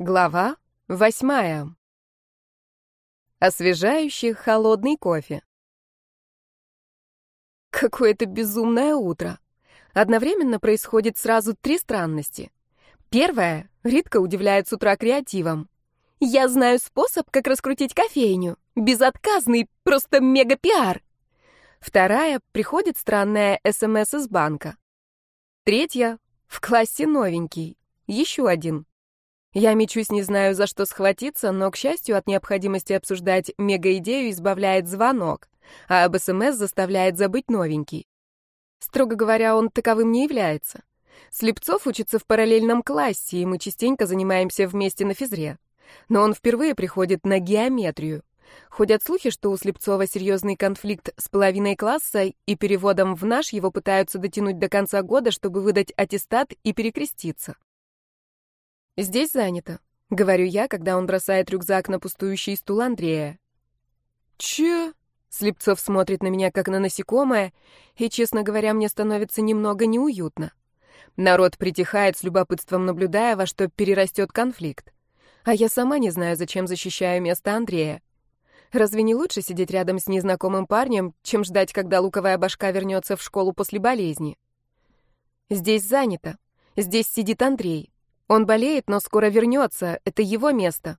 Глава восьмая. Освежающий холодный кофе. Какое-то безумное утро. Одновременно происходит сразу три странности. Первая — Ритка удивляет с утра креативом. «Я знаю способ, как раскрутить кофейню. Безотказный, просто мега-пиар». Вторая — приходит странная СМС из банка. Третья — в классе новенький. Еще один. Я мечусь, не знаю, за что схватиться, но, к счастью, от необходимости обсуждать мега-идею избавляет звонок, а об СМС заставляет забыть новенький. Строго говоря, он таковым не является. Слепцов учится в параллельном классе, и мы частенько занимаемся вместе на физре. Но он впервые приходит на геометрию. Ходят слухи, что у Слепцова серьезный конфликт с половиной класса, и переводом в наш его пытаются дотянуть до конца года, чтобы выдать аттестат и перекреститься. «Здесь занято», — говорю я, когда он бросает рюкзак на пустующий стул Андрея. «Че?» Слепцов смотрит на меня, как на насекомое, и, честно говоря, мне становится немного неуютно. Народ притихает с любопытством, наблюдая, во что перерастет конфликт. А я сама не знаю, зачем защищаю место Андрея. Разве не лучше сидеть рядом с незнакомым парнем, чем ждать, когда луковая башка вернется в школу после болезни? Здесь занято. Здесь сидит Андрей. Он болеет, но скоро вернется. Это его место.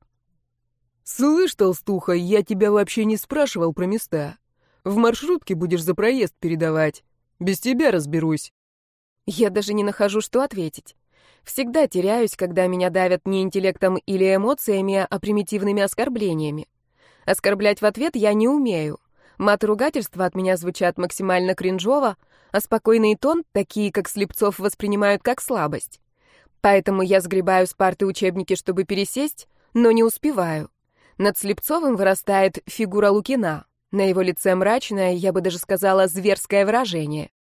Слышь, толстуха, я тебя вообще не спрашивал про места. В маршрутке будешь за проезд передавать. Без тебя разберусь. Я даже не нахожу, что ответить. Всегда теряюсь, когда меня давят не интеллектом или эмоциями, а примитивными оскорблениями. Оскорблять в ответ я не умею. Мат и ругательства от меня звучат максимально кринжово, а спокойный тон, такие как Слепцов, воспринимают как слабость. Поэтому я сгребаю с парты учебники, чтобы пересесть, но не успеваю. Над Слепцовым вырастает фигура Лукина. На его лице мрачное, я бы даже сказала, зверское выражение.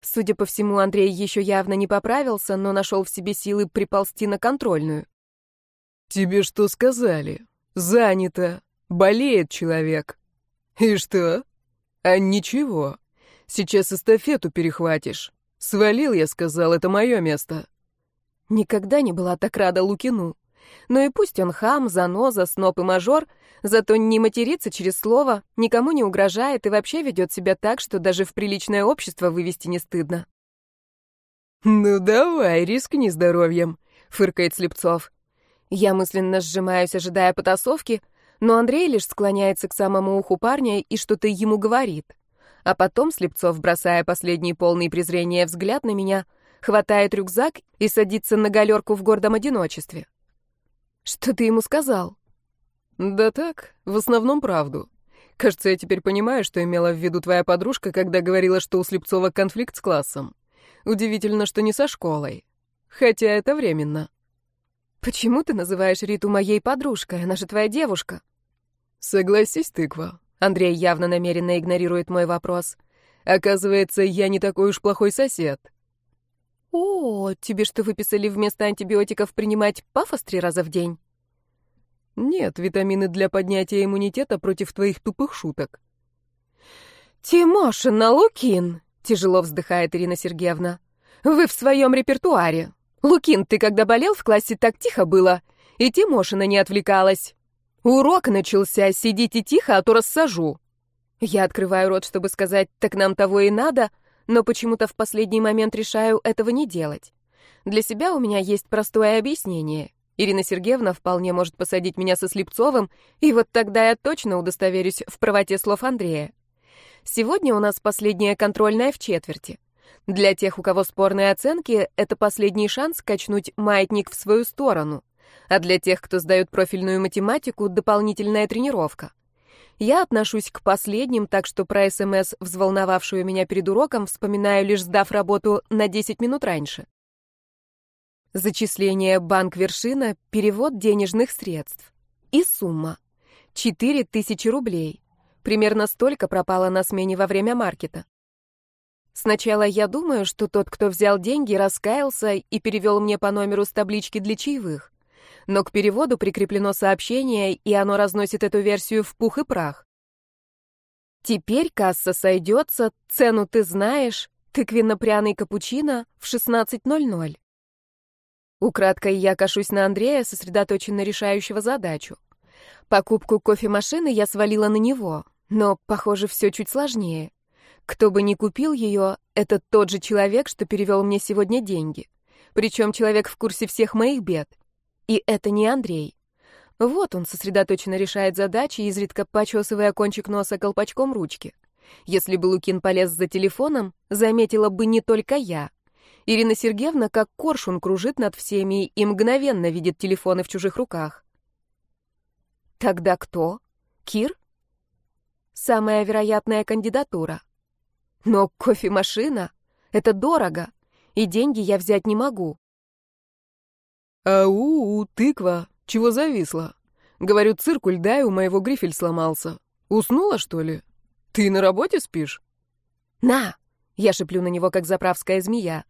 Судя по всему, Андрей еще явно не поправился, но нашел в себе силы приползти на контрольную. «Тебе что сказали? Занято. Болеет человек. И что? А ничего. Сейчас эстафету перехватишь. Свалил, я сказал, это мое место». Никогда не была так рада Лукину. Но и пусть он хам, заноза, сноп и мажор, зато не матерится через слово, никому не угрожает и вообще ведет себя так, что даже в приличное общество вывести не стыдно. «Ну давай, рискни здоровьем», — фыркает Слепцов. Я мысленно сжимаюсь, ожидая потасовки, но Андрей лишь склоняется к самому уху парня и что-то ему говорит. А потом Слепцов, бросая последний полный презрения взгляд на меня, — хватает рюкзак и садится на галерку в гордом одиночестве. «Что ты ему сказал?» «Да так, в основном правду. Кажется, я теперь понимаю, что имела в виду твоя подружка, когда говорила, что у Слепцова конфликт с классом. Удивительно, что не со школой. Хотя это временно». «Почему ты называешь Риту моей подружкой? Она же твоя девушка». «Согласись, тыква». Андрей явно намеренно игнорирует мой вопрос. «Оказывается, я не такой уж плохой сосед. «О, тебе что, выписали вместо антибиотиков принимать пафос три раза в день?» «Нет, витамины для поднятия иммунитета против твоих тупых шуток». «Тимошина, Лукин!» — тяжело вздыхает Ирина Сергеевна. «Вы в своем репертуаре. Лукин, ты когда болел в классе, так тихо было, и Тимошина не отвлекалась. Урок начался, сидите тихо, а то рассажу». Я открываю рот, чтобы сказать «так нам того и надо», но почему-то в последний момент решаю этого не делать. Для себя у меня есть простое объяснение. Ирина Сергеевна вполне может посадить меня со Слепцовым, и вот тогда я точно удостоверюсь в правоте слов Андрея. Сегодня у нас последняя контрольная в четверти. Для тех, у кого спорные оценки, это последний шанс качнуть маятник в свою сторону. А для тех, кто сдает профильную математику, дополнительная тренировка. Я отношусь к последним, так что про СМС, взволновавшую меня перед уроком, вспоминаю, лишь сдав работу на 10 минут раньше. Зачисление банк вершина, перевод денежных средств. И сумма. 4000 рублей. Примерно столько пропало на смене во время маркета. Сначала я думаю, что тот, кто взял деньги, раскаялся и перевел мне по номеру с таблички для чаевых но к переводу прикреплено сообщение, и оно разносит эту версию в пух и прах. Теперь касса сойдется, цену ты знаешь, тыквенно-пряный капучино в 16.00. Украдкой я кашусь на Андрея, сосредоточенно решающего задачу. Покупку кофемашины я свалила на него, но, похоже, все чуть сложнее. Кто бы ни купил ее, это тот же человек, что перевел мне сегодня деньги. Причем человек в курсе всех моих бед. И это не Андрей. Вот он сосредоточенно решает задачи, изредка почесывая кончик носа колпачком ручки. Если бы Лукин полез за телефоном, заметила бы не только я. Ирина Сергеевна как коршун кружит над всеми и мгновенно видит телефоны в чужих руках. Тогда кто? Кир? Самая вероятная кандидатура. Но кофемашина — это дорого, и деньги я взять не могу. «Ау, тыква, чего зависла? Говорю, циркуль дай, у моего грифель сломался. Уснула, что ли? Ты на работе спишь?» «На!» — я шеплю на него, как заправская змея.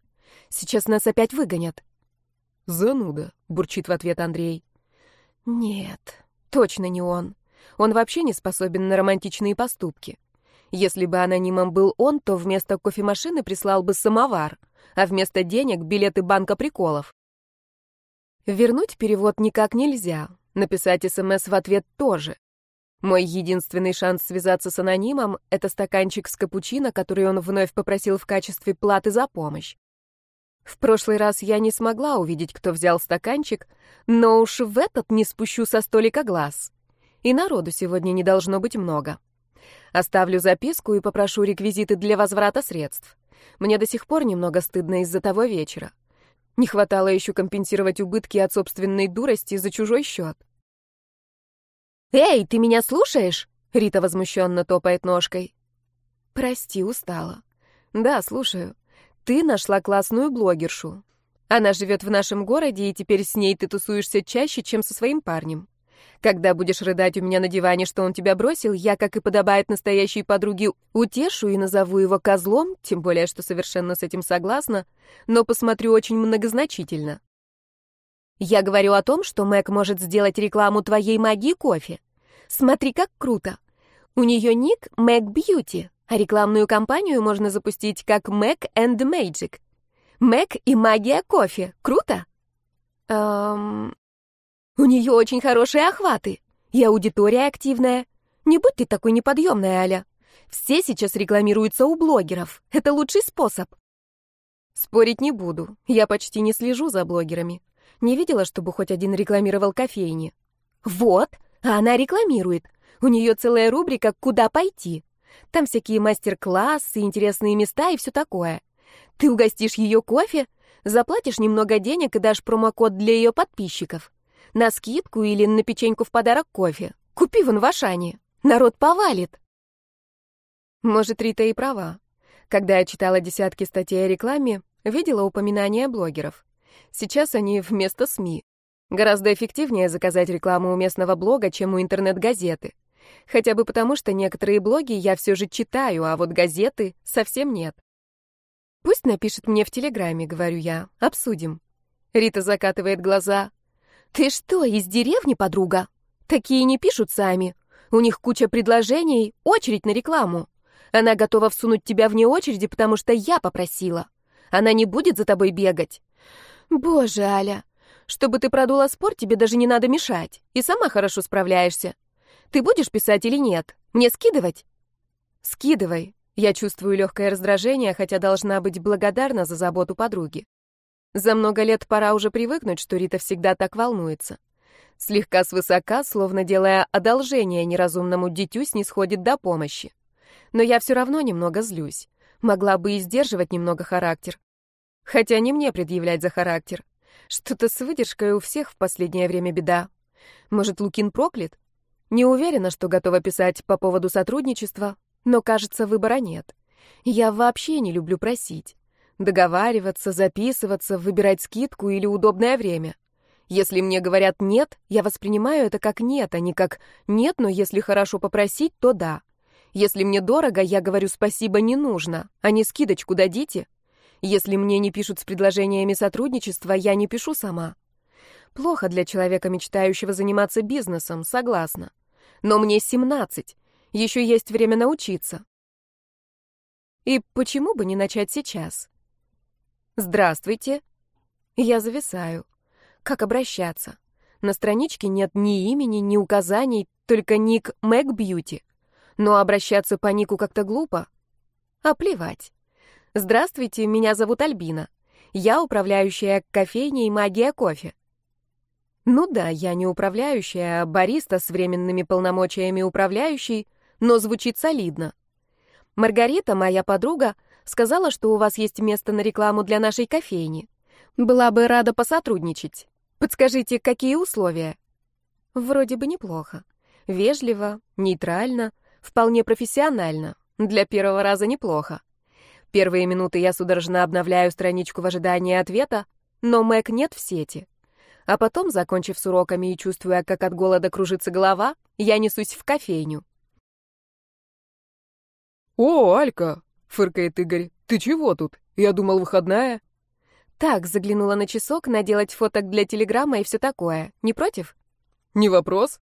«Сейчас нас опять выгонят». «Зануда», — бурчит в ответ Андрей. «Нет, точно не он. Он вообще не способен на романтичные поступки. Если бы анонимом был он, то вместо кофемашины прислал бы самовар, а вместо денег — билеты банка приколов. Вернуть перевод никак нельзя, написать СМС в ответ тоже. Мой единственный шанс связаться с анонимом — это стаканчик с капучино, который он вновь попросил в качестве платы за помощь. В прошлый раз я не смогла увидеть, кто взял стаканчик, но уж в этот не спущу со столика глаз. И народу сегодня не должно быть много. Оставлю записку и попрошу реквизиты для возврата средств. Мне до сих пор немного стыдно из-за того вечера. Не хватало еще компенсировать убытки от собственной дурости за чужой счет. «Эй, ты меня слушаешь?» — Рита возмущенно топает ножкой. «Прости, устала. Да, слушаю. Ты нашла классную блогершу. Она живет в нашем городе, и теперь с ней ты тусуешься чаще, чем со своим парнем. Когда будешь рыдать у меня на диване, что он тебя бросил, я, как и подобает настоящей подруге, утешу и назову его козлом, тем более, что совершенно с этим согласна, но посмотрю очень многозначительно. Я говорю о том, что Мэг может сделать рекламу твоей магии кофе. Смотри, как круто. У нее ник Мэг Бьюти, а рекламную кампанию можно запустить как Мэг and Magic. Мэг и магия кофе. Круто? Эм, у нее очень хорошие охваты, и аудитория активная. Не будь ты такой неподъемной, Аля. Все сейчас рекламируются у блогеров. Это лучший способ. Спорить не буду. Я почти не слежу за блогерами. Не видела, чтобы хоть один рекламировал кофейни. Вот, а она рекламирует. У нее целая рубрика «Куда пойти». Там всякие мастер-классы, интересные места и все такое. Ты угостишь ее кофе, заплатишь немного денег и дашь промокод для ее подписчиков. На скидку или на печеньку в подарок кофе. Купи вон в Ашане. Народ повалит. Может, Рита и права. Когда я читала десятки статей о рекламе, видела упоминания блогеров. Сейчас они вместо СМИ. Гораздо эффективнее заказать рекламу у местного блога, чем у интернет-газеты. Хотя бы потому, что некоторые блоги я все же читаю, а вот газеты совсем нет. Пусть напишет мне в Телеграме, говорю я, обсудим. Рита закатывает глаза. «Ты что, из деревни, подруга? Такие не пишут сами. У них куча предложений, очередь на рекламу. Она готова всунуть тебя вне очереди, потому что я попросила. Она не будет за тобой бегать. Боже, Аля, чтобы ты продула спор, тебе даже не надо мешать. И сама хорошо справляешься. Ты будешь писать или нет? Мне скидывать? Скидывай. Я чувствую легкое раздражение, хотя должна быть благодарна за заботу подруги. За много лет пора уже привыкнуть, что Рита всегда так волнуется. Слегка свысока, словно делая одолжение неразумному дитю, снисходит до помощи. Но я все равно немного злюсь. Могла бы и сдерживать немного характер. Хотя не мне предъявлять за характер. Что-то с выдержкой у всех в последнее время беда. Может, Лукин проклят? Не уверена, что готова писать по поводу сотрудничества, но, кажется, выбора нет. Я вообще не люблю просить. Договариваться, записываться, выбирать скидку или удобное время. Если мне говорят «нет», я воспринимаю это как «нет», а не как «нет, но если хорошо попросить, то да». Если мне дорого, я говорю «спасибо, не нужно», а не «скидочку дадите». Если мне не пишут с предложениями сотрудничества, я не пишу сама. Плохо для человека, мечтающего заниматься бизнесом, согласна. Но мне 17, еще есть время научиться. И почему бы не начать сейчас? «Здравствуйте». Я зависаю. Как обращаться? На страничке нет ни имени, ни указаний, только ник Мэг Бьюти. Но обращаться по нику как-то глупо. А плевать. Здравствуйте, меня зовут Альбина. Я управляющая кофейней «Магия кофе». Ну да, я не управляющая, а бариста с временными полномочиями управляющей, но звучит солидно. Маргарита, моя подруга, сказала, что у вас есть место на рекламу для нашей кофейни. Была бы рада посотрудничать. Подскажите, какие условия? Вроде бы неплохо. Вежливо, нейтрально, вполне профессионально. Для первого раза неплохо. Первые минуты я судорожно обновляю страничку в ожидании ответа, но Мэг нет в сети. А потом, закончив с уроками и чувствуя, как от голода кружится голова, я несусь в кофейню. «О, Алька!» — фыркает Игорь. «Ты чего тут? Я думал, выходная». Так, заглянула на часок, наделать фоток для телеграмма и все такое. Не против? Не вопрос.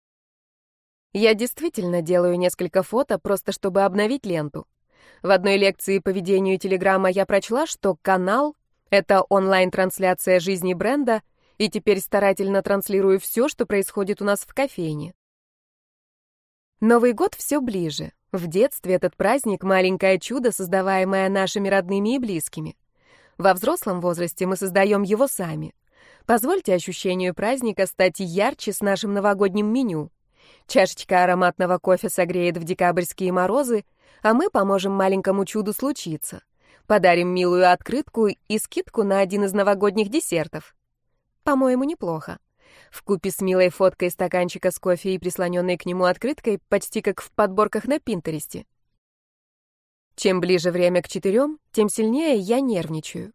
Я действительно делаю несколько фото, просто чтобы обновить ленту. В одной лекции по ведению телеграмма я прочла, что канал — это онлайн-трансляция жизни бренда, и теперь старательно транслирую все, что происходит у нас в кофейне. Новый год все ближе. В детстве этот праздник — маленькое чудо, создаваемое нашими родными и близкими. Во взрослом возрасте мы создаем его сами. Позвольте ощущению праздника стать ярче с нашим новогодним меню. Чашечка ароматного кофе согреет в декабрьские морозы, а мы поможем маленькому чуду случиться. Подарим милую открытку и скидку на один из новогодних десертов. По-моему, неплохо. В купе с милой фоткой стаканчика с кофе и прислоненной к нему открыткой, почти как в подборках на Пинтересте. Чем ближе время к четырем, тем сильнее я нервничаю.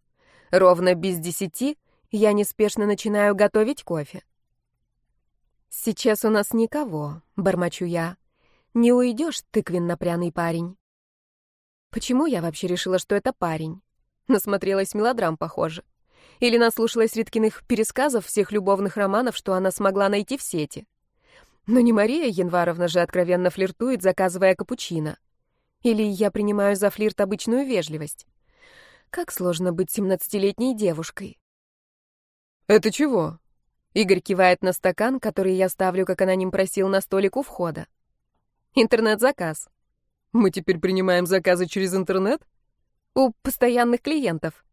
Ровно без десяти я неспешно начинаю готовить кофе. «Сейчас у нас никого», — бормочу я. «Не уйдешь, тыквенно-пряный парень». Почему я вообще решила, что это парень? Насмотрелась мелодрам, похоже. Или наслушалась Риткиных пересказов всех любовных романов, что она смогла найти в сети. Но не Мария Январовна же откровенно флиртует, заказывая капучино. Или я принимаю за флирт обычную вежливость. Как сложно быть семнадцатилетней девушкой. «Это чего?» Игорь кивает на стакан, который я ставлю, как аноним просил, на столик у входа. Интернет-заказ. Мы теперь принимаем заказы через интернет? У постоянных клиентов.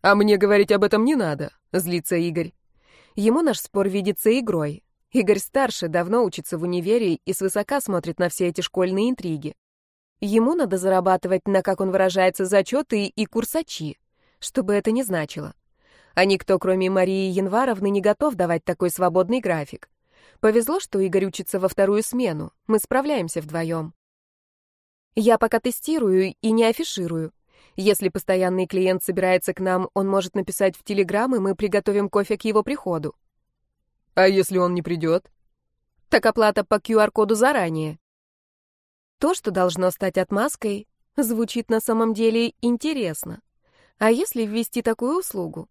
А мне говорить об этом не надо, злится Игорь. Ему наш спор видится игрой. Игорь старше, давно учится в универе и свысока смотрит на все эти школьные интриги. Ему надо зарабатывать на, как он выражается, зачеты и курсачи, что бы это ни значило. А никто, кроме Марии Январовны, не готов давать такой свободный график. Повезло, что Игорь учится во вторую смену. Мы справляемся вдвоем. Я пока тестирую и не афиширую. Если постоянный клиент собирается к нам, он может написать в Телеграм, и мы приготовим кофе к его приходу. А если он не придет? Так оплата по QR-коду заранее. То, что должно стать отмазкой, звучит на самом деле интересно. А если ввести такую услугу?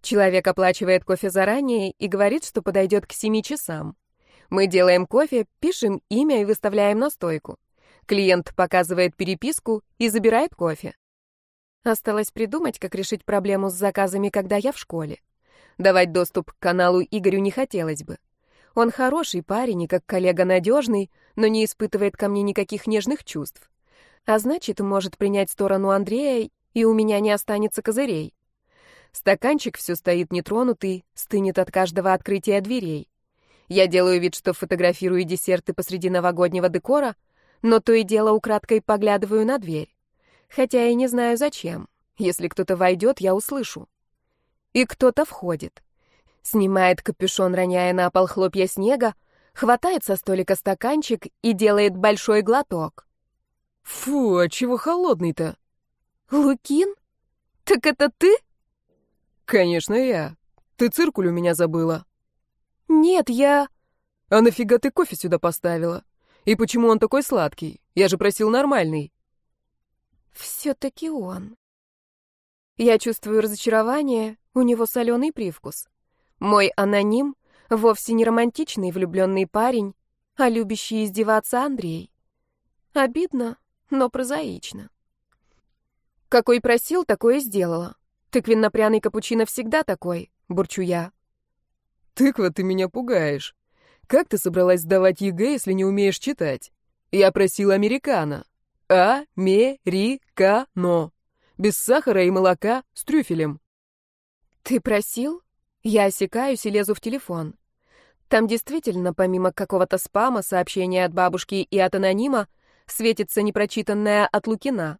Человек оплачивает кофе заранее и говорит, что подойдет к 7 часам. Мы делаем кофе, пишем имя и выставляем на стойку. Клиент показывает переписку и забирает кофе. Осталось придумать, как решить проблему с заказами, когда я в школе. Давать доступ к каналу Игорю не хотелось бы. Он хороший парень и как коллега надежный, но не испытывает ко мне никаких нежных чувств. А значит, может принять сторону Андрея, и у меня не останется козырей. Стаканчик все стоит нетронутый, стынет от каждого открытия дверей. Я делаю вид, что фотографирую десерты посреди новогоднего декора — но то и дело украдкой поглядываю на дверь. Хотя и не знаю зачем. Если кто-то войдет, я услышу. И кто-то входит. Снимает капюшон, роняя на пол хлопья снега, хватает со столика стаканчик и делает большой глоток. Фу, а чего холодный-то? Лукин? Так это ты? Конечно, я. Ты циркуль у меня забыла. Нет, я... А нафига ты кофе сюда поставила? И почему он такой сладкий? Я же просил нормальный. Все-таки он. Я чувствую разочарование, у него соленый привкус. Мой аноним вовсе не романтичный влюбленный парень, а любящий издеваться Андрей. Обидно, но прозаично. Какой просил, такое сделала. Тыквенно-пряный капучино всегда такой, бурчу я. Тыква, ты меня пугаешь. Как ты собралась сдавать ЕГЭ, если не умеешь читать? Я просил американо. А-ме-ри-ка-но. Без сахара и молока, с трюфелем. Ты просил? Я осекаюсь и лезу в телефон. Там действительно, помимо какого-то спама, сообщения от бабушки и от анонима, светится непрочитанная от Лукина.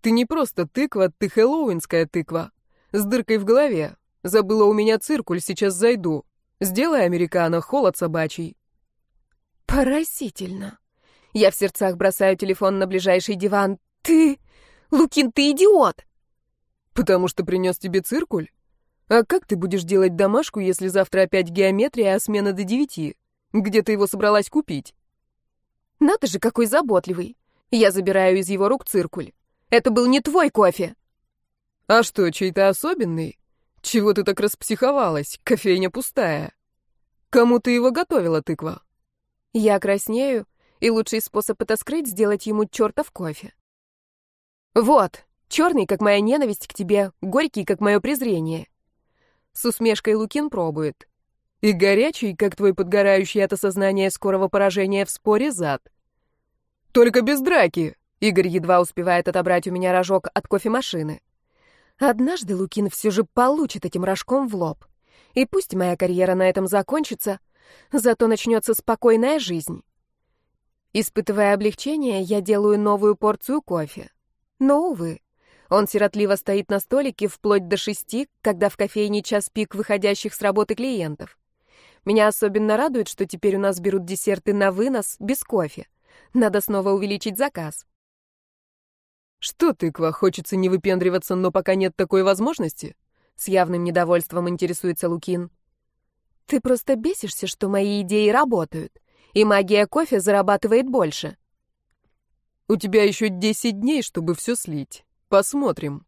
Ты не просто тыква, ты хэллоуинская тыква. С дыркой в голове. Забыла у меня циркуль, сейчас зайду. Сделай американо, холод собачий. Поразительно. Я в сердцах бросаю телефон на ближайший диван. Ты... Лукин, ты идиот! Потому что принес тебе циркуль? А как ты будешь делать домашку, если завтра опять геометрия, а смена до девяти? Где ты его собралась купить? Надо же, какой заботливый. Я забираю из его рук циркуль. Это был не твой кофе. А что, чей-то особенный? Чего ты так распсиховалась? Кофейня пустая. Кому ты его готовила, тыква? Я краснею, и лучший способ это скрыть — сделать ему чертов кофе. Вот, черный, как моя ненависть к тебе, горький, как мое презрение. С усмешкой Лукин пробует. И горячий, как твой подгорающий от осознания скорого поражения в споре зад. Только без драки. Игорь едва успевает отобрать у меня рожок от кофемашины. Однажды Лукин все же получит этим рожком в лоб. И пусть моя карьера на этом закончится, зато начнется спокойная жизнь. Испытывая облегчение, я делаю новую порцию кофе. Но, увы, он сиротливо стоит на столике вплоть до шести, когда в кофейне час пик выходящих с работы клиентов. Меня особенно радует, что теперь у нас берут десерты на вынос, без кофе. Надо снова увеличить заказ. Что, тыква, хочется не выпендриваться, но пока нет такой возможности? С явным недовольством интересуется Лукин. Ты просто бесишься, что мои идеи работают, и магия кофе зарабатывает больше. У тебя еще десять дней, чтобы все слить. Посмотрим.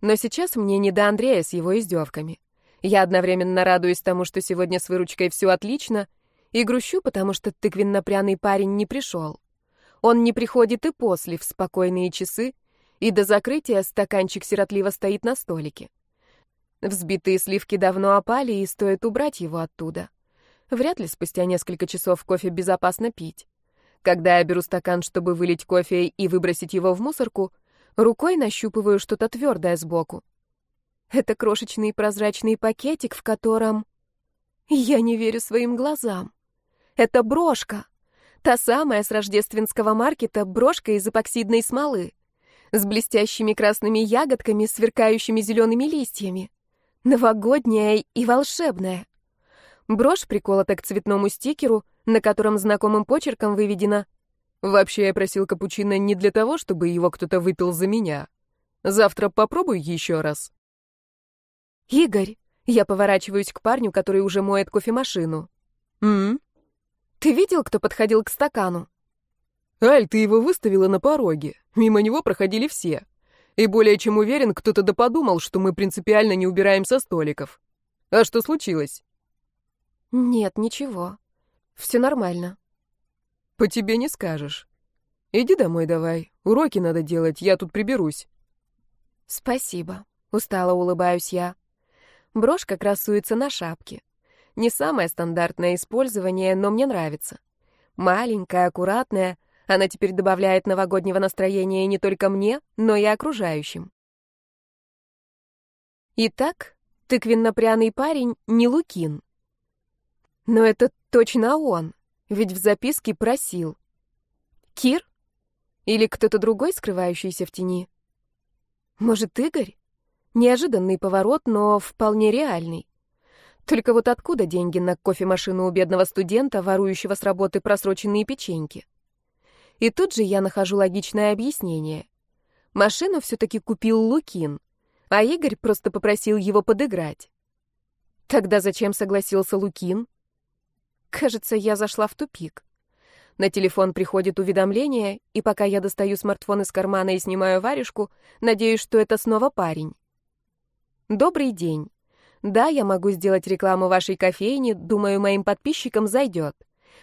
Но сейчас мне не до Андрея с его издевками. Я одновременно радуюсь тому, что сегодня с выручкой все отлично, и грущу, потому что тыквенно-пряный парень не пришел. Он не приходит и после, в спокойные часы, и до закрытия стаканчик сиротливо стоит на столике. Взбитые сливки давно опали, и стоит убрать его оттуда. Вряд ли спустя несколько часов кофе безопасно пить. Когда я беру стакан, чтобы вылить кофе и выбросить его в мусорку, Рукой нащупываю что-то твердое сбоку. Это крошечный прозрачный пакетик, в котором... Я не верю своим глазам. Это брошка. Та самая с рождественского маркета брошка из эпоксидной смолы. С блестящими красными ягодками, сверкающими зелеными листьями. Новогодняя и волшебная. Брошь приколота к цветному стикеру, на котором знакомым почерком выведено Вообще, я просил капучино не для того, чтобы его кто-то выпил за меня. Завтра попробуй еще раз. Игорь, я поворачиваюсь к парню, который уже моет кофемашину. М? Ты видел, кто подходил к стакану? Аль, ты его выставила на пороге. Мимо него проходили все. И более чем уверен, кто-то да подумал, что мы принципиально не убираем со столиков. А что случилось? Нет, ничего. Все нормально. По тебе не скажешь. Иди домой давай. Уроки надо делать, я тут приберусь. Спасибо. Устало улыбаюсь я. Брошка красуется на шапке. Не самое стандартное использование, но мне нравится. Маленькая, аккуратная, она теперь добавляет новогоднего настроения не только мне, но и окружающим. Итак, тыквенно-пряный парень не Лукин. Но это точно он. Ведь в записке просил. Кир? Или кто-то другой, скрывающийся в тени? Может, Игорь? Неожиданный поворот, но вполне реальный. Только вот откуда деньги на кофемашину у бедного студента, ворующего с работы просроченные печеньки? И тут же я нахожу логичное объяснение. Машину все-таки купил Лукин, а Игорь просто попросил его подыграть. Тогда зачем согласился Лукин? Кажется, я зашла в тупик. На телефон приходит уведомление, и пока я достаю смартфон из кармана и снимаю варежку, надеюсь, что это снова парень. Добрый день. Да, я могу сделать рекламу вашей кофейни, думаю, моим подписчикам зайдет.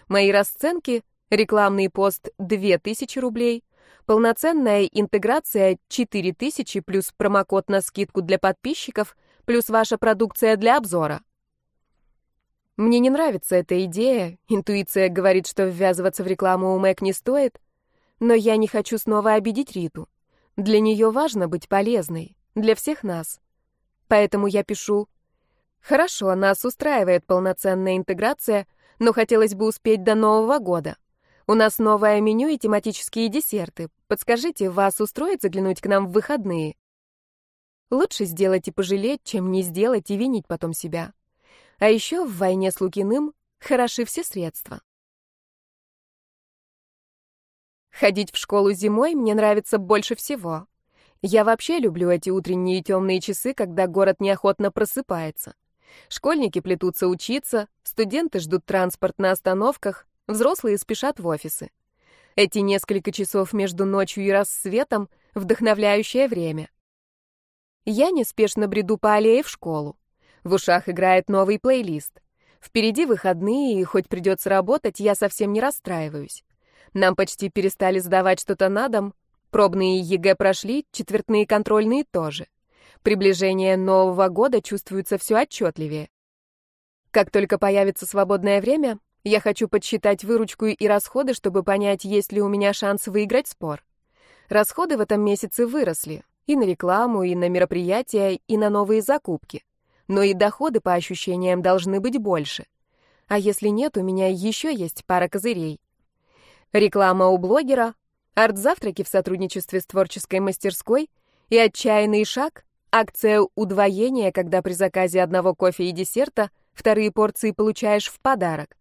Мои расценки — рекламный пост 2000 рублей, полноценная интеграция 4000 плюс промокод на скидку для подписчиков, плюс ваша продукция для обзора. Мне не нравится эта идея, интуиция говорит, что ввязываться в рекламу у Мэг не стоит, но я не хочу снова обидеть Риту. Для нее важно быть полезной, для всех нас. Поэтому я пишу «Хорошо, нас устраивает полноценная интеграция, но хотелось бы успеть до Нового года. У нас новое меню и тематические десерты. Подскажите, вас устроит заглянуть к нам в выходные?» Лучше сделать и пожалеть, чем не сделать и винить потом себя. А еще в войне с Лукиным хороши все средства. Ходить в школу зимой мне нравится больше всего. Я вообще люблю эти утренние темные часы, когда город неохотно просыпается. Школьники плетутся учиться, студенты ждут транспорт на остановках, взрослые спешат в офисы. Эти несколько часов между ночью и рассветом — вдохновляющее время. Я неспешно бреду по аллее в школу. В ушах играет новый плейлист. Впереди выходные, и хоть придется работать, я совсем не расстраиваюсь. Нам почти перестали сдавать что-то на дом. Пробные ЕГЭ прошли, четвертные контрольные тоже. Приближение Нового года чувствуется все отчетливее. Как только появится свободное время, я хочу подсчитать выручку и расходы, чтобы понять, есть ли у меня шанс выиграть спор. Расходы в этом месяце выросли. И на рекламу, и на мероприятия, и на новые закупки но и доходы, по ощущениям, должны быть больше. А если нет, у меня еще есть пара козырей. Реклама у блогера, арт-завтраки в сотрудничестве с творческой мастерской и отчаянный шаг — акция удвоения, когда при заказе одного кофе и десерта вторые порции получаешь в подарок.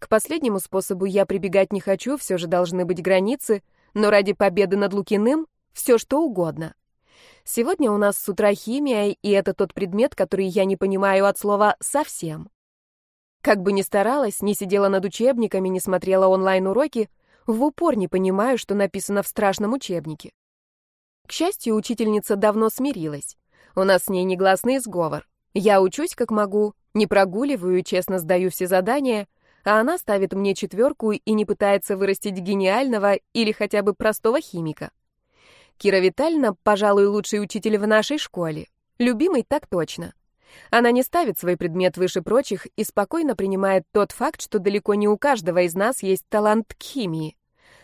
К последнему способу я прибегать не хочу, все же должны быть границы, но ради победы над Лукиным — все что угодно. Сегодня у нас с утра химия, и это тот предмет, который я не понимаю от слова «совсем». Как бы ни старалась, не сидела над учебниками, не смотрела онлайн-уроки, в упор не понимаю, что написано в страшном учебнике. К счастью, учительница давно смирилась. У нас с ней негласный сговор. Я учусь как могу, не прогуливаю, честно сдаю все задания, а она ставит мне четверку и не пытается вырастить гениального или хотя бы простого химика. Кира Витальевна, пожалуй, лучший учитель в нашей школе. Любимый так точно. Она не ставит свой предмет выше прочих и спокойно принимает тот факт, что далеко не у каждого из нас есть талант к химии.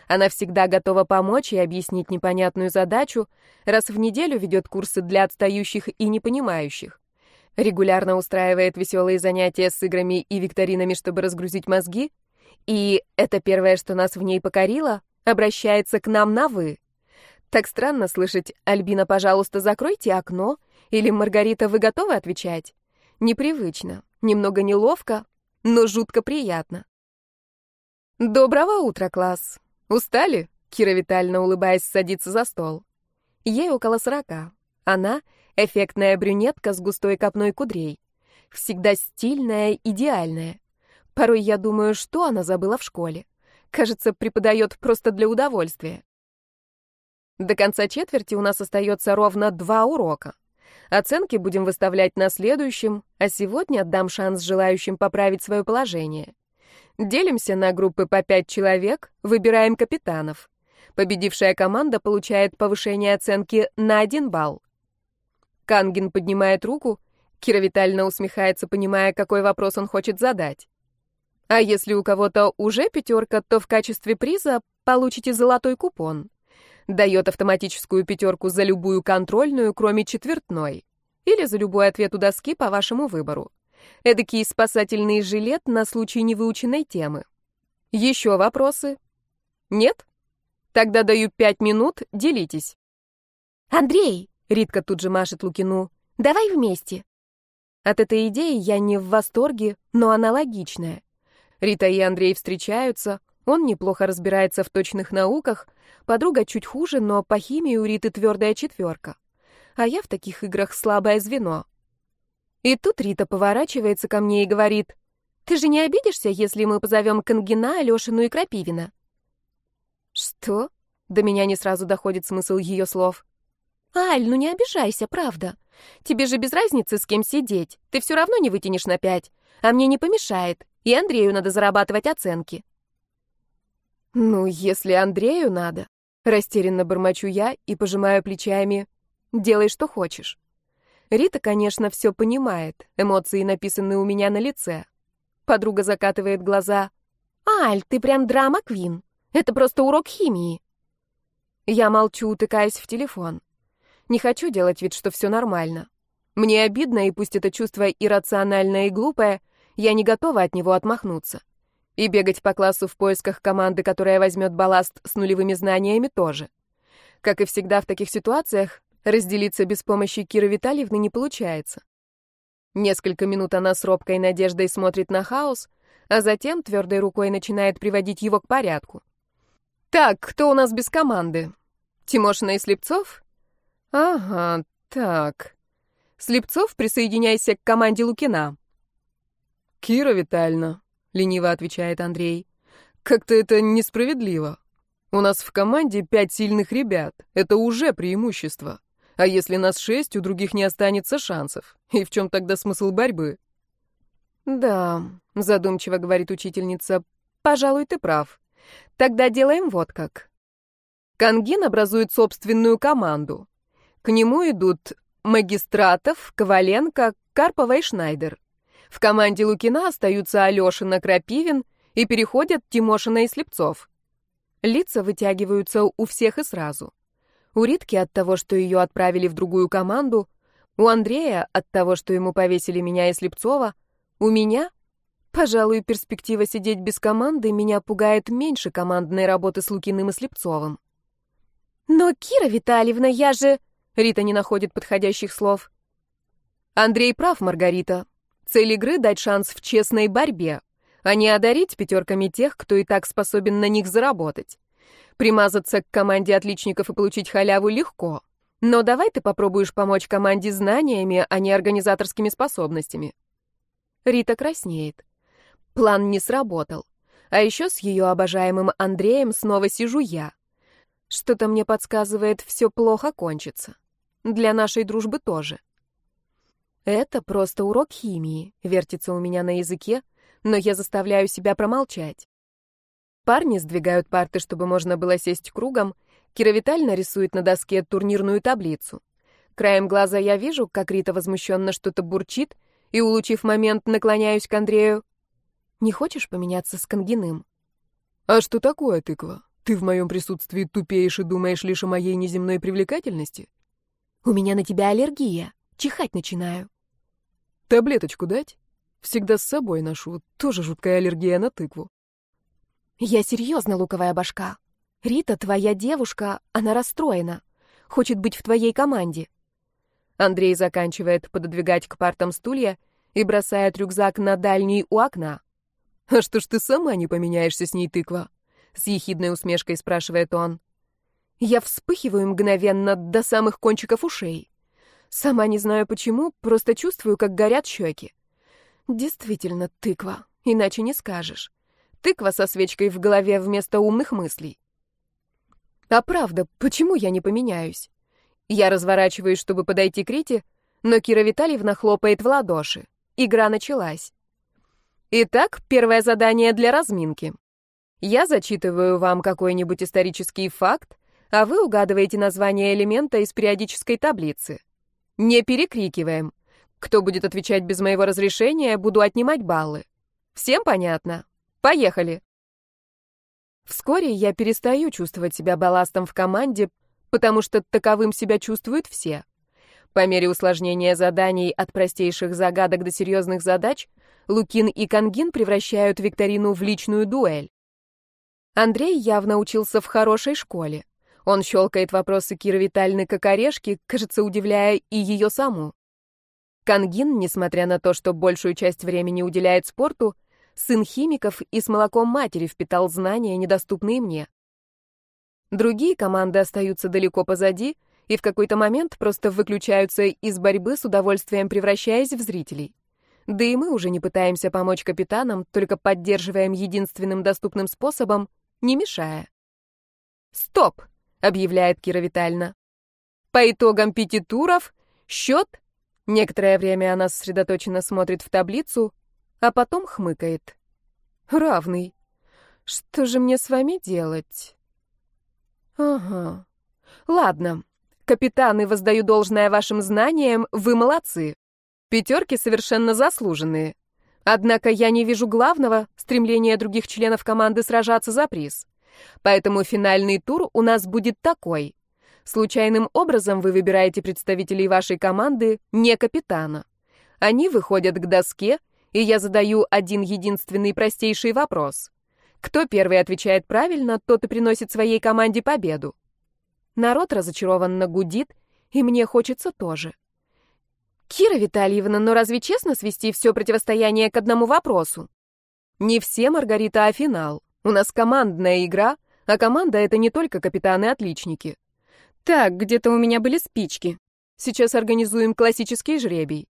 Она всегда готова помочь и объяснить непонятную задачу, раз в неделю ведет курсы для отстающих и непонимающих. Регулярно устраивает веселые занятия с играми и викторинами, чтобы разгрузить мозги. И это первое, что нас в ней покорило, обращается к нам на «вы». Так странно слышать «Альбина, пожалуйста, закройте окно» или «Маргарита, вы готовы отвечать?» Непривычно, немного неловко, но жутко приятно. «Доброго утра, класс! Устали?» Кира Витальевна, улыбаясь, садится за стол. Ей около сорока. Она — эффектная брюнетка с густой копной кудрей. Всегда стильная, идеальная. Порой я думаю, что она забыла в школе. Кажется, преподает просто для удовольствия. До конца четверти у нас остается ровно два урока. Оценки будем выставлять на следующем, а сегодня отдам шанс желающим поправить свое положение. Делимся на группы по пять человек, выбираем капитанов. Победившая команда получает повышение оценки на один балл. Кангин поднимает руку, Кира Витальевна усмехается, понимая, какой вопрос он хочет задать. А если у кого-то уже пятерка, то в качестве приза получите золотой купон дает автоматическую пятерку за любую контрольную, кроме четвертной, или за любой ответ у доски по вашему выбору. Эдакий спасательный жилет на случай невыученной темы. Еще вопросы? Нет? Тогда даю пять минут, делитесь. «Андрей!» — Ритка тут же машет Лукину. «Давай вместе!» От этой идеи я не в восторге, но она логичная. Рита и Андрей встречаются, он неплохо разбирается в точных науках, подруга чуть хуже, но по химии у Риты твердая четверка. А я в таких играх слабое звено. И тут Рита поворачивается ко мне и говорит, «Ты же не обидишься, если мы позовем Кангина, Алешину и Крапивина?» «Что?» До меня не сразу доходит смысл ее слов. «Аль, ну не обижайся, правда. Тебе же без разницы, с кем сидеть. Ты все равно не вытянешь на пять. А мне не помешает. И Андрею надо зарабатывать оценки. «Ну, если Андрею надо», — растерянно бормочу я и пожимаю плечами. «Делай, что хочешь». Рита, конечно, все понимает, эмоции написаны у меня на лице. Подруга закатывает глаза. Аль, ты прям драма-квин. Это просто урок химии. Я молчу, утыкаясь в телефон. Не хочу делать вид, что все нормально. Мне обидно, и пусть это чувство иррациональное и глупое, я не готова от него отмахнуться. И бегать по классу в поисках команды, которая возьмет балласт с нулевыми знаниями, тоже. Как и всегда в таких ситуациях, разделиться без помощи Киры Витальевны не получается. Несколько минут она с робкой надеждой смотрит на хаос, а затем твердой рукой начинает приводить его к порядку. «Так, кто у нас без команды? Тимошина и Слепцов?» «Ага, так. Слепцов, присоединяйся к команде Лукина». «Кира Витальевна», — лениво отвечает Андрей, — «как-то это несправедливо. У нас в команде пять сильных ребят. Это уже преимущество. А если нас шесть, у других не останется шансов. И в чем тогда смысл борьбы? Да, задумчиво говорит учительница. Пожалуй, ты прав. Тогда делаем вот как. Кангин образует собственную команду. К нему идут Магистратов, Коваленко, Карпова и Шнайдер. В команде Лукина остаются Алешина, Крапивин и переходят Тимошина и Слепцов. Лица вытягиваются у всех и сразу. У Ритки от того, что ее отправили в другую команду, у Андрея от того, что ему повесили меня и Слепцова, у меня, пожалуй, перспектива сидеть без команды меня пугает меньше командной работы с Лукиным и Слепцовым. «Но, Кира Витальевна, я же...» Рита не находит подходящих слов. Андрей прав, Маргарита. Цель игры — дать шанс в честной борьбе, а не одарить пятерками тех, кто и так способен на них заработать. Примазаться к команде отличников и получить халяву легко. Но давай ты попробуешь помочь команде знаниями, а не организаторскими способностями. Рита краснеет. План не сработал. А еще с ее обожаемым Андреем снова сижу я. Что-то мне подсказывает, все плохо кончится. Для нашей дружбы тоже. Это просто урок химии, вертится у меня на языке, но я заставляю себя промолчать. Парни сдвигают парты, чтобы можно было сесть кругом. Кира Витальевна рисует на доске турнирную таблицу. Краем глаза я вижу, как Рита возмущенно что-то бурчит, и, улучив момент, наклоняюсь к Андрею. «Не хочешь поменяться с Кангиным?» «А что такое, тыква? Ты в моем присутствии тупеешь и думаешь лишь о моей неземной привлекательности?» «У меня на тебя аллергия. Чихать начинаю». «Таблеточку дать?» Всегда с собой ношу. Тоже жуткая аллергия на тыкву. Я серьезно, луковая башка. Рита, твоя девушка, она расстроена. Хочет быть в твоей команде. Андрей заканчивает пододвигать к партам стулья и бросает рюкзак на дальний у окна. «А что ж ты сама не поменяешься с ней, тыква?» С ехидной усмешкой спрашивает он. Я вспыхиваю мгновенно до самых кончиков ушей. Сама не знаю почему, просто чувствую, как горят щеки. Действительно, тыква, иначе не скажешь. Тыква со свечкой в голове вместо умных мыслей. А правда, почему я не поменяюсь? Я разворачиваюсь, чтобы подойти к Рите, но Кира Витальевна хлопает в ладоши. Игра началась. Итак, первое задание для разминки. Я зачитываю вам какой-нибудь исторический факт, а вы угадываете название элемента из периодической таблицы. Не перекрикиваем. Кто будет отвечать без моего разрешения, буду отнимать баллы. Всем понятно? Поехали. Вскоре я перестаю чувствовать себя балластом в команде, потому что таковым себя чувствуют все. По мере усложнения заданий от простейших загадок до серьезных задач, Лукин и Кангин превращают викторину в личную дуэль. Андрей явно учился в хорошей школе. Он щелкает вопросы Киры Витальны как орешки, кажется, удивляя и ее саму. Кангин, несмотря на то, что большую часть времени уделяет спорту, сын химиков и с молоком матери впитал знания, недоступные мне. Другие команды остаются далеко позади и в какой-то момент просто выключаются из борьбы с удовольствием превращаясь в зрителей. Да и мы уже не пытаемся помочь капитанам, только поддерживаем единственным доступным способом, не мешая. «Стоп!» — объявляет Кира Витальевна. «По итогам пяти туров счет Некоторое время она сосредоточенно смотрит в таблицу, а потом хмыкает. «Равный. Что же мне с вами делать?» «Ага. Ладно. Капитаны, воздаю должное вашим знаниям, вы молодцы. Пятерки совершенно заслуженные. Однако я не вижу главного стремления других членов команды сражаться за приз. Поэтому финальный тур у нас будет такой. Случайным образом вы выбираете представителей вашей команды, не капитана. Они выходят к доске, и я задаю один единственный простейший вопрос. Кто первый отвечает правильно, тот и приносит своей команде победу. Народ разочарованно гудит, и мне хочется тоже. Кира Витальевна, но разве честно свести все противостояние к одному вопросу? Не все, Маргарита, а финал. У нас командная игра, а команда — это не только капитаны-отличники. Так, где-то у меня были спички. Сейчас организуем классический жребий.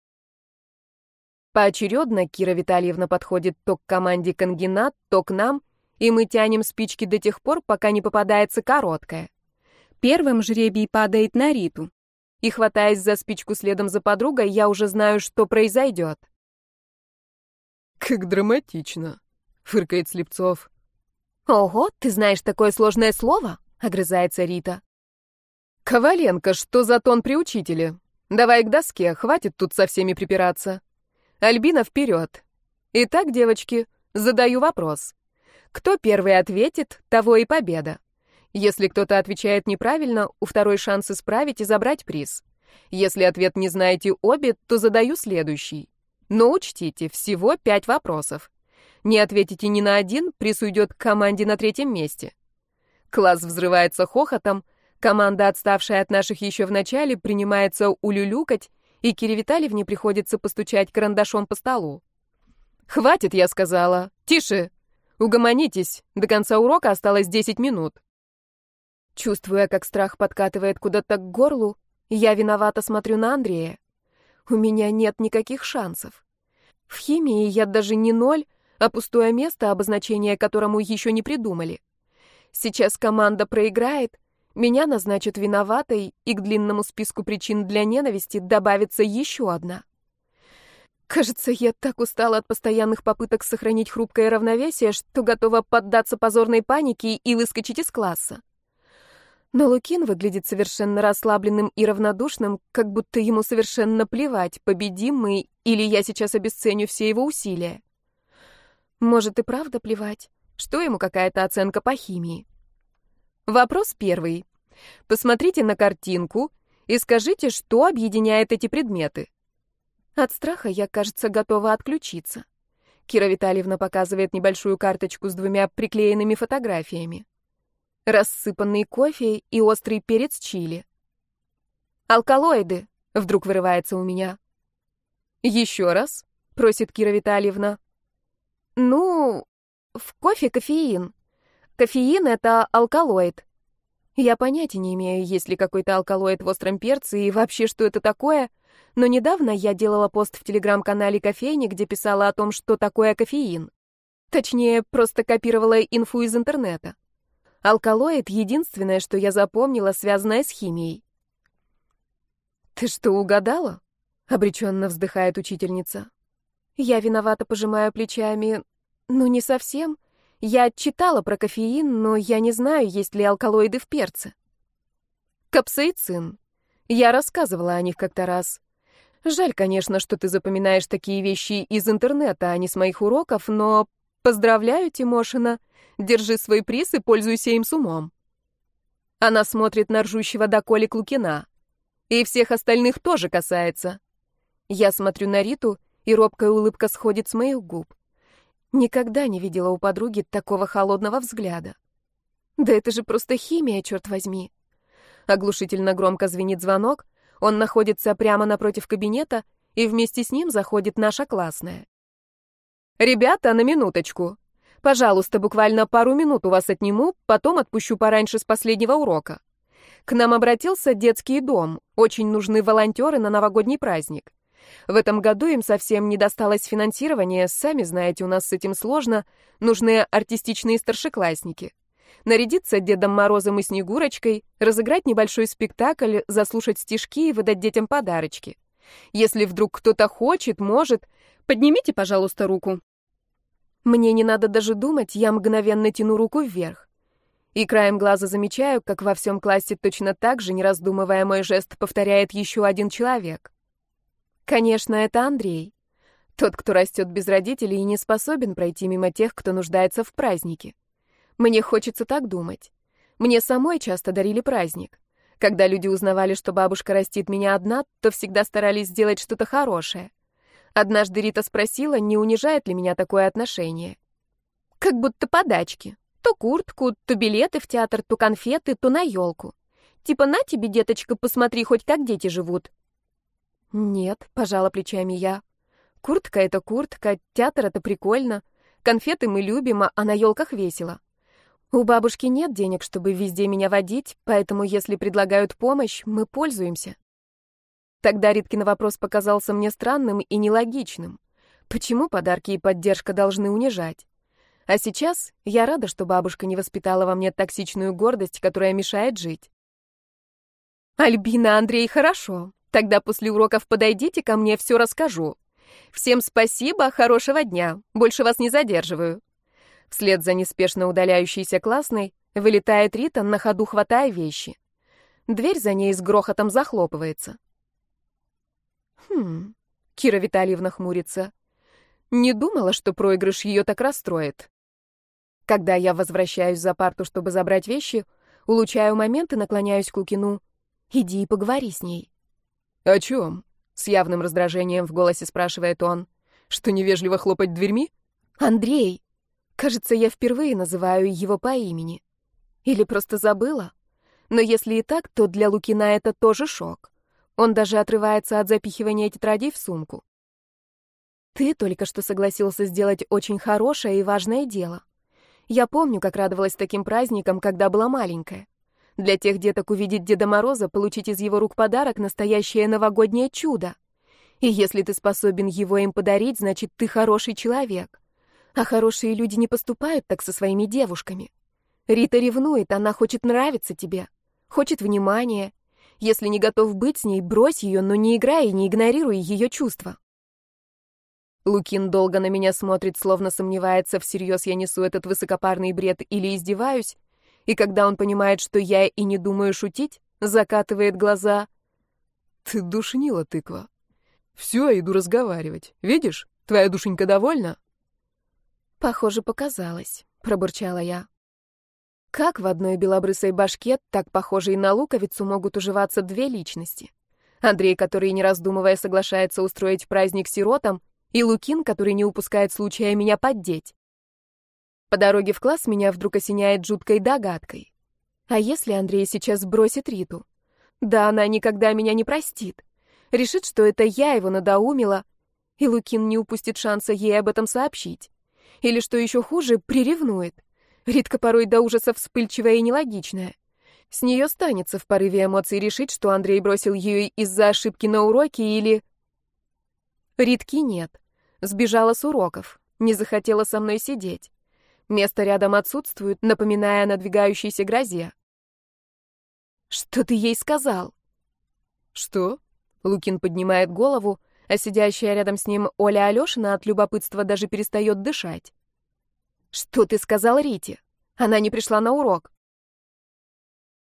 Поочередно Кира Витальевна подходит то к команде Конгенат, то к нам, и мы тянем спички до тех пор, пока не попадается короткая. Первым жребий падает на Риту и, хватаясь за спичку следом за подругой, я уже знаю, что произойдет. «Как драматично», — фыркает Слепцов. «Ого, ты знаешь такое сложное слово?» — огрызается Рита. «Коваленко, что за тон при учителе? Давай к доске, хватит тут со всеми припираться. Альбина вперед. Итак, девочки, задаю вопрос. Кто первый ответит, того и победа. Если кто-то отвечает неправильно, у второй шанс исправить и забрать приз. Если ответ не знаете обе, то задаю следующий. Но учтите, всего пять вопросов. Не ответите ни на один, приз уйдет к команде на третьем месте. Класс взрывается хохотом, команда, отставшая от наших еще в начале, принимается улюлюкать, и Кире Витальевне приходится постучать карандашом по столу. «Хватит», — я сказала. «Тише! Угомонитесь, до конца урока осталось 10 минут». Чувствуя, как страх подкатывает куда-то к горлу, я виновато смотрю на Андрея. У меня нет никаких шансов. В химии я даже не ноль, а пустое место, обозначение которому еще не придумали. Сейчас команда проиграет, меня назначат виноватой, и к длинному списку причин для ненависти добавится еще одна. Кажется, я так устала от постоянных попыток сохранить хрупкое равновесие, что готова поддаться позорной панике и выскочить из класса. Но Лукин выглядит совершенно расслабленным и равнодушным, как будто ему совершенно плевать, победим мы или я сейчас обесценю все его усилия. Может и правда плевать, что ему какая-то оценка по химии. Вопрос первый. Посмотрите на картинку и скажите, что объединяет эти предметы. От страха я, кажется, готова отключиться. Кира Витальевна показывает небольшую карточку с двумя приклеенными фотографиями рассыпанный кофе и острый перец чили. «Алкалоиды!» — вдруг вырывается у меня. «Еще раз?» — просит Кира Витальевна. «Ну, в кофе кофеин. Кофеин — это алкалоид. Я понятия не имею, есть ли какой-то алкалоид в остром перце и вообще, что это такое, но недавно я делала пост в телеграм-канале кофейни, где писала о том, что такое кофеин. Точнее, просто копировала инфу из интернета. Алкалоид — единственное, что я запомнила, связанное с химией. «Ты что, угадала?» — обреченно вздыхает учительница. Я виновато пожимаю плечами. Ну, не совсем. Я читала про кофеин, но я не знаю, есть ли алкалоиды в перце. Капсаицин. Я рассказывала о них как-то раз. Жаль, конечно, что ты запоминаешь такие вещи из интернета, а не с моих уроков, но поздравляю, Тимошина. Держи свой приз и пользуйся им с умом. Она смотрит на ржущего доколе Клукина. И всех остальных тоже касается. Я смотрю на Риту, и робкая улыбка сходит с моих губ. Никогда не видела у подруги такого холодного взгляда. Да это же просто химия, черт возьми. Оглушительно громко звенит звонок, он находится прямо напротив кабинета, и вместе с ним заходит наша классная. «Ребята, на минуточку!» Пожалуйста, буквально пару минут у вас отниму, потом отпущу пораньше с последнего урока. К нам обратился детский дом. Очень нужны волонтеры на новогодний праздник. В этом году им совсем не досталось финансирования, сами знаете, у нас с этим сложно. Нужны артистичные старшеклассники. Нарядиться Дедом Морозом и Снегурочкой, разыграть небольшой спектакль, заслушать стишки и выдать детям подарочки. Если вдруг кто-то хочет, может, поднимите, пожалуйста, руку. Мне не надо даже думать, я мгновенно тяну руку вверх. И краем глаза замечаю, как во всем классе точно так же, не раздумывая мой жест, повторяет еще один человек. Конечно, это Андрей. Тот, кто растет без родителей и не способен пройти мимо тех, кто нуждается в празднике. Мне хочется так думать. Мне самой часто дарили праздник. Когда люди узнавали, что бабушка растит меня одна, то всегда старались сделать что-то хорошее. Однажды Рита спросила, не унижает ли меня такое отношение. Как будто подачки. То куртку, то билеты в театр, то конфеты, то на елку. Типа на тебе, деточка, посмотри хоть как дети живут. Нет, пожала плечами я. Куртка — это куртка, театр — это прикольно. Конфеты мы любим, а на елках весело. У бабушки нет денег, чтобы везде меня водить, поэтому если предлагают помощь, мы пользуемся. Тогда Риткин вопрос показался мне странным и нелогичным. Почему подарки и поддержка должны унижать? А сейчас я рада, что бабушка не воспитала во мне токсичную гордость, которая мешает жить. Альбина, Андрей, хорошо. Тогда после уроков подойдите ко мне, все расскажу. Всем спасибо, хорошего дня. Больше вас не задерживаю. Вслед за неспешно удаляющейся классной вылетает Рита, на ходу хватая вещи. Дверь за ней с грохотом захлопывается. Хм, Кира Витальевна хмурится. Не думала, что проигрыш ее так расстроит. Когда я возвращаюсь за парту, чтобы забрать вещи, улучшаю момент и наклоняюсь к Лукину. Иди и поговори с ней. «О чем?» С явным раздражением в голосе спрашивает он. Что невежливо хлопать дверьми? Андрей. Кажется, я впервые называю его по имени. Или просто забыла. Но если и так, то для Лукина это тоже шок. Он даже отрывается от запихивания тетрадей в сумку. Ты только что согласился сделать очень хорошее и важное дело. Я помню, как радовалась таким праздникам, когда была маленькая. Для тех деток увидеть Деда Мороза, получить из его рук подарок — настоящее новогоднее чудо. И если ты способен его им подарить, значит, ты хороший человек. А хорошие люди не поступают так со своими девушками. Рита ревнует, она хочет нравиться тебе, хочет внимания. Если не готов быть с ней, брось ее, но не играй и не игнорируй ее чувства. Лукин долго на меня смотрит, словно сомневается, всерьез я несу этот высокопарный бред или издеваюсь, и когда он понимает, что я и не думаю шутить, закатывает глаза. «Ты душнила, тыква. Все, иду разговаривать. Видишь, твоя душенька довольна?» «Похоже, показалось», — пробурчала я. Как в одной белобрысой башке, так похожей на луковицу, могут уживаться две личности? Андрей, который, не раздумывая, соглашается устроить праздник сиротам, и Лукин, который не упускает случая меня поддеть. По дороге в класс меня вдруг осеняет жуткой догадкой. А если Андрей сейчас бросит Риту? Да она никогда меня не простит. Решит, что это я его надоумила, и Лукин не упустит шанса ей об этом сообщить. Или, что еще хуже, приревнует. Ритка порой до ужаса вспыльчивая и нелогичная. С нее станется в порыве эмоций решить, что Андрей бросил ее из-за ошибки на уроке или... Ритки нет. Сбежала с уроков. Не захотела со мной сидеть. Место рядом отсутствует, напоминая о надвигающейся грозе. «Что ты ей сказал?» «Что?» Лукин поднимает голову, а сидящая рядом с ним Оля Алешина от любопытства даже перестает дышать. «Что ты сказал Рите? Она не пришла на урок».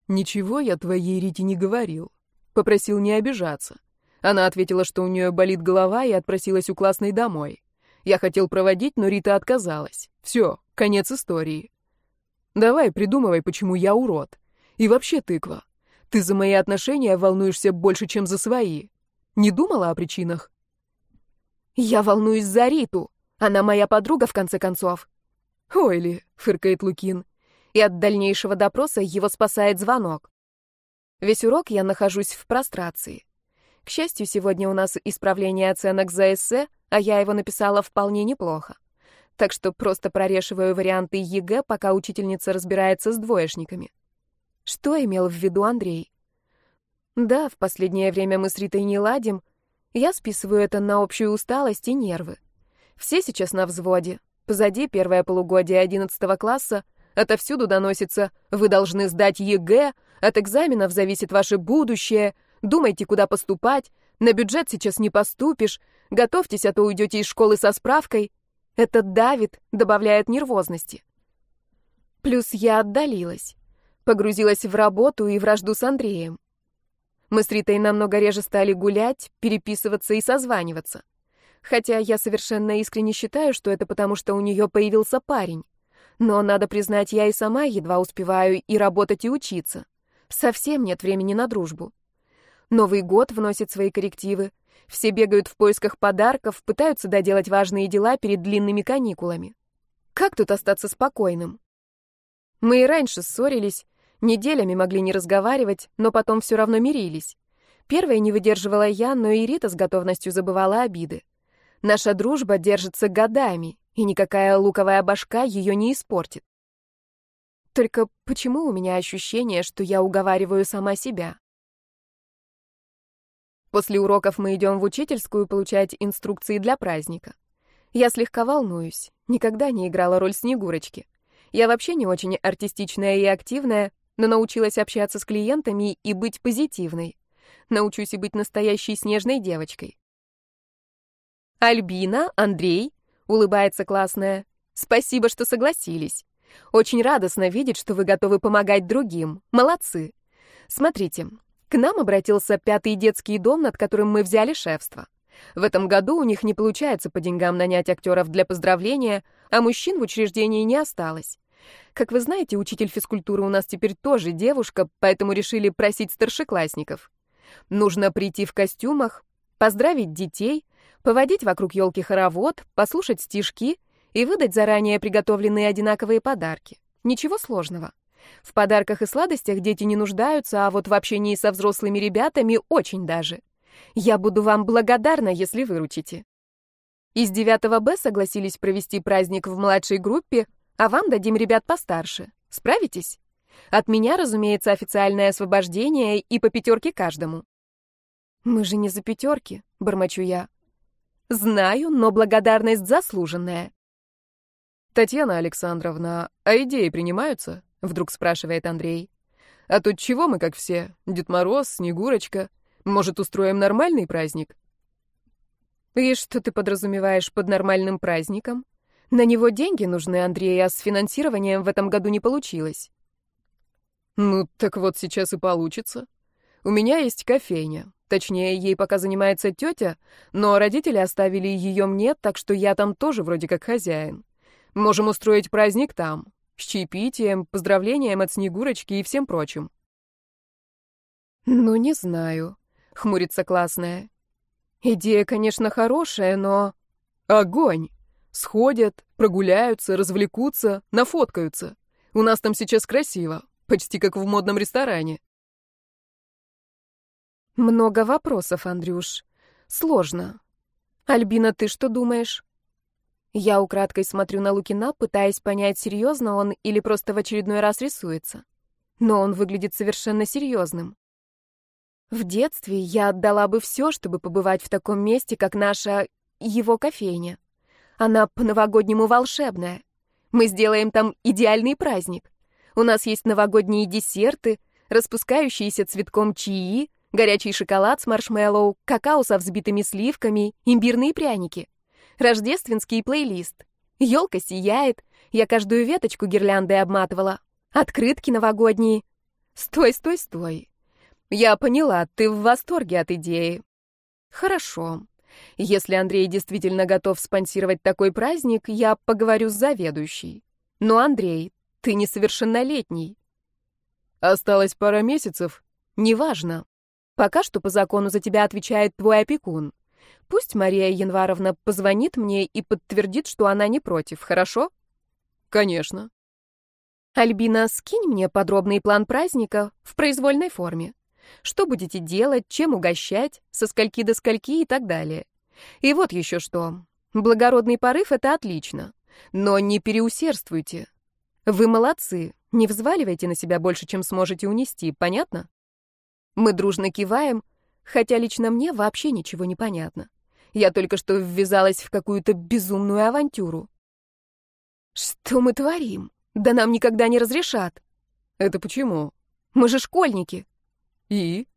«Ничего я твоей Рите не говорил. Попросил не обижаться. Она ответила, что у нее болит голова и отпросилась у классной домой. Я хотел проводить, но Рита отказалась. Все, конец истории. Давай придумывай, почему я урод. И вообще, тыква, ты за мои отношения волнуешься больше, чем за свои. Не думала о причинах? Я волнуюсь за Риту. Она моя подруга, в конце концов. Ой ли, фыркает Лукин. И от дальнейшего допроса его спасает звонок. Весь урок я нахожусь в прострации. К счастью, сегодня у нас исправление оценок за эссе, а я его написала вполне неплохо. Так что просто прорешиваю варианты ЕГЭ, пока учительница разбирается с двоечниками. Что имел в виду Андрей? Да, в последнее время мы с Ритой не ладим. Я списываю это на общую усталость и нервы. Все сейчас на взводе. Позади первое полугодие одиннадцатого класса. Отовсюду доносится «Вы должны сдать ЕГЭ», «От экзаменов зависит ваше будущее», Думайте, куда поступать. На бюджет сейчас не поступишь. Готовьтесь, а то уйдете из школы со справкой. Это давит, добавляет нервозности. Плюс я отдалилась. Погрузилась в работу и вражду с Андреем. Мы с Ритой намного реже стали гулять, переписываться и созваниваться. Хотя я совершенно искренне считаю, что это потому, что у нее появился парень. Но, надо признать, я и сама едва успеваю и работать, и учиться. Совсем нет времени на дружбу. Новый год вносит свои коррективы. Все бегают в поисках подарков, пытаются доделать важные дела перед длинными каникулами. Как тут остаться спокойным? Мы и раньше ссорились, неделями могли не разговаривать, но потом все равно мирились. Первой не выдерживала я, но и Рита с готовностью забывала обиды. Наша дружба держится годами, и никакая луковая башка ее не испортит. Только почему у меня ощущение, что я уговариваю сама себя? После уроков мы идем в учительскую получать инструкции для праздника. Я слегка волнуюсь, никогда не играла роль Снегурочки. Я вообще не очень артистичная и активная, но научилась общаться с клиентами и быть позитивной. Научусь и быть настоящей снежной девочкой. «Альбина, Андрей», — улыбается классная, — «спасибо, что согласились. Очень радостно видеть, что вы готовы помогать другим. Молодцы. Смотрите, к нам обратился пятый детский дом, над которым мы взяли шефство. В этом году у них не получается по деньгам нанять актеров для поздравления, а мужчин в учреждении не осталось. Как вы знаете, учитель физкультуры у нас теперь тоже девушка, поэтому решили просить старшеклассников. Нужно прийти в костюмах, поздравить детей, поводить вокруг елки хоровод, послушать стишки и выдать заранее приготовленные одинаковые подарки. Ничего сложного. В подарках и сладостях дети не нуждаются, а вот в общении со взрослыми ребятами очень даже. Я буду вам благодарна, если выручите. Из 9 Б согласились провести праздник в младшей группе, а вам дадим ребят постарше. Справитесь? От меня, разумеется, официальное освобождение и по пятерке каждому. Мы же не за пятерки, бормочу я. Знаю, но благодарность заслуженная. Татьяна Александровна, а идеи принимаются? Вдруг спрашивает Андрей. А тут чего мы, как все? Дед Мороз, Снегурочка. Может, устроим нормальный праздник? И что ты подразумеваешь под нормальным праздником? На него деньги нужны, Андрей, а с финансированием в этом году не получилось. Ну, так вот сейчас и получится. У меня есть кофейня. Точнее, ей пока занимается тетя, но родители оставили ее мне, так что я там тоже вроде как хозяин. Можем устроить праздник там, с чаепитием, поздравлением от Снегурочки и всем прочим. «Ну, не знаю», — хмурится классная. «Идея, конечно, хорошая, но...» «Огонь! Сходят, прогуляются, развлекутся, нафоткаются. У нас там сейчас красиво, почти как в модном ресторане». Много вопросов, Андрюш. Сложно. Альбина, ты что думаешь? Я украдкой смотрю на Лукина, пытаясь понять, серьезно он или просто в очередной раз рисуется. Но он выглядит совершенно серьезным. В детстве я отдала бы все, чтобы побывать в таком месте, как наша... его кофейня. Она по-новогоднему волшебная. Мы сделаем там идеальный праздник. У нас есть новогодние десерты, распускающиеся цветком чаи, Горячий шоколад с маршмеллоу, какао со взбитыми сливками, имбирные пряники. Рождественский плейлист. Елка сияет. Я каждую веточку гирляндой обматывала. Открытки новогодние. Стой, стой, стой. Я поняла, ты в восторге от идеи. Хорошо. Если Андрей действительно готов спонсировать такой праздник, я поговорю с заведующей. Но, Андрей, ты несовершеннолетний. Осталось пара месяцев. Неважно. Пока что по закону за тебя отвечает твой опекун. Пусть Мария Январовна позвонит мне и подтвердит, что она не против, хорошо? Конечно. Альбина, скинь мне подробный план праздника в произвольной форме. Что будете делать, чем угощать, со скольки до скольки и так далее. И вот еще что. Благородный порыв — это отлично. Но не переусердствуйте. Вы молодцы. Не взваливайте на себя больше, чем сможете унести, понятно? Мы дружно киваем, хотя лично мне вообще ничего не понятно. Я только что ввязалась в какую-то безумную авантюру. Что мы творим? Да нам никогда не разрешат. Это почему? Мы же школьники. И?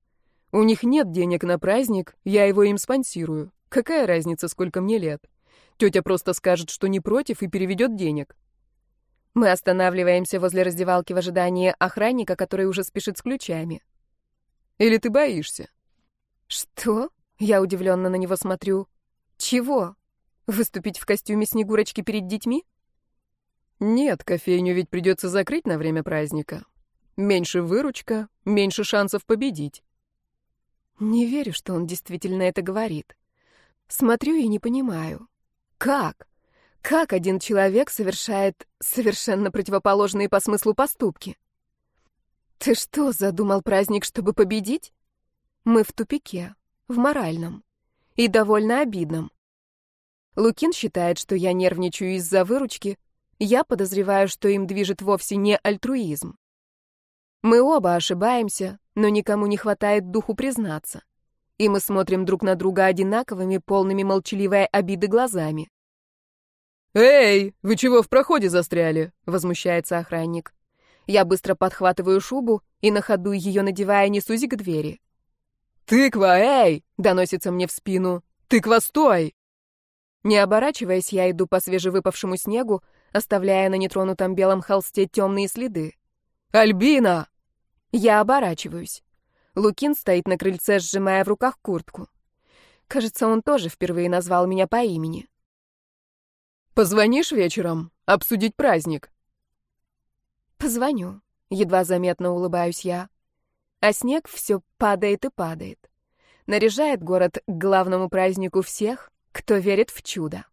У них нет денег на праздник, я его им спонсирую. Какая разница, сколько мне лет? Тетя просто скажет, что не против, и переведет денег. Мы останавливаемся возле раздевалки в ожидании охранника, который уже спешит с ключами. Или ты боишься?» «Что?» — я удивленно на него смотрю. Чего? Выступить в костюме Снегурочки перед детьми? Нет, кофейню ведь придется закрыть на время праздника. Меньше выручка, меньше шансов победить. Не верю, что он действительно это говорит. Смотрю и не понимаю. Как? Как один человек совершает совершенно противоположные по смыслу поступки? Ты что, задумал праздник, чтобы победить? Мы в тупике, в моральном и довольно обидном. Лукин считает, что я нервничаю из-за выручки, я подозреваю, что им движет вовсе не альтруизм. Мы оба ошибаемся, но никому не хватает духу признаться. И мы смотрим друг на друга одинаковыми, полными молчаливой обиды глазами. «Эй, вы чего в проходе застряли?» — возмущается охранник. Я быстро подхватываю шубу и на ходу ее надевая несусь к двери. «Тыква, эй!» — доносится мне в спину. «Тыква, стой!» Не оборачиваясь, я иду по свежевыпавшему снегу, оставляя на нетронутом белом холсте темные следы. «Альбина!» Я оборачиваюсь. Лукин стоит на крыльце, сжимая в руках куртку. Кажется, он тоже впервые назвал меня по имени. «Позвонишь вечером? Обсудить праздник?» «Позвоню», — едва заметно улыбаюсь я. А снег все падает и падает. Наряжает город к главному празднику всех, кто верит в чудо.